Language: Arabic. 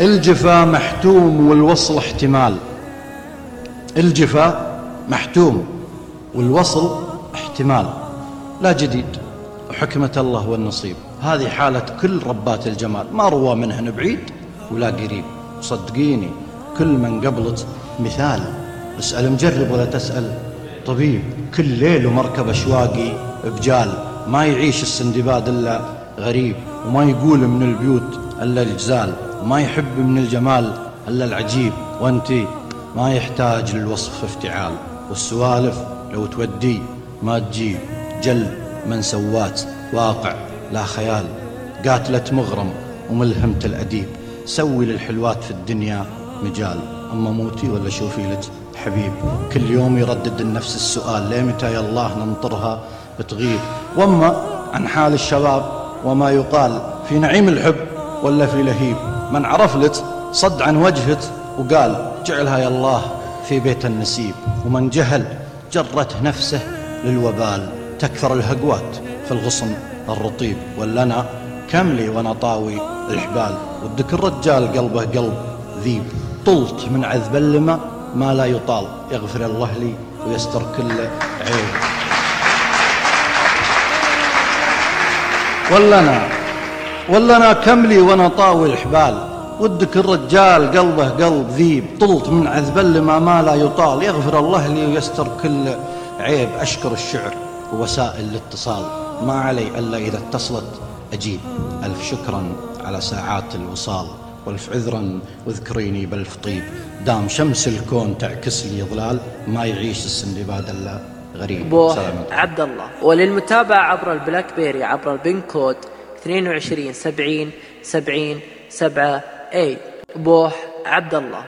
الجفا محتوم والوصل احتمال. الجفا محتوم والوصل احتمال. لا جديد وحكمة الله والنصيب. هذه حالة كل ربات الجمال. ما روى منهن بعيد ولا قريب. صدقيني كل من قبلت مثال. اسأل مجرب ولا تسأل. طبيب كل ليل ومركب أشواقي بجال. ما يعيش السندباد إلا غريب وما يقول من البيوت إلا الجزال. وما يحب من الجمال إلا العجيب وانتي ما يحتاج للوصف افتعال. والسوالف لو تودي ما تجيب. جل من سوات واقع لا خيال. قاتلة مغرم وملهمة الأديب. سوي للحلوات في الدنيا مجال. أما موتي ولا شوفي لك حبيب. كل يوم يردد النفس السؤال ليه متى يا الله ننطرها بتغيب؟ وأما عن حال الشباب وما يقال في نعيم الحب ولا في لهيب. من عرف لك صد عن وجهك وقال جعلها يا الله في بيت النسيب. ومن جهل جرت نفسه للوبال. تكثر الهقوات في الغصن الرطيب. ولنا كم لي وأنا طاوي الحبال. ودك الرجال قلبه قلب ذيب. طلت من عذب اللمة ما لا يطال. يغفر الله لي ويستر كل عيب. ولنا ولنا كم لي وأنا طاوي الحبال. ودك الرجال قلبه قلب ذيب. طلت من عذب اللمة ما لا يطال. يغفر الله لي ويستر كل عيب. أشكر الشعر ووسائل الاتصال. ما علي إلا إذا اتصلت أجيب. ألف شكرا على ساعات الوصال. وألف عذرا واذكريني بألف طيب. دام شمس الكون تعكس لي ظلال ما يعيش السندباد الا غريب. عبد الله. وللمتابعة عبر ال BlackBerry عبر ال PIN code 22 70 70 7 أي بوح عبد الله.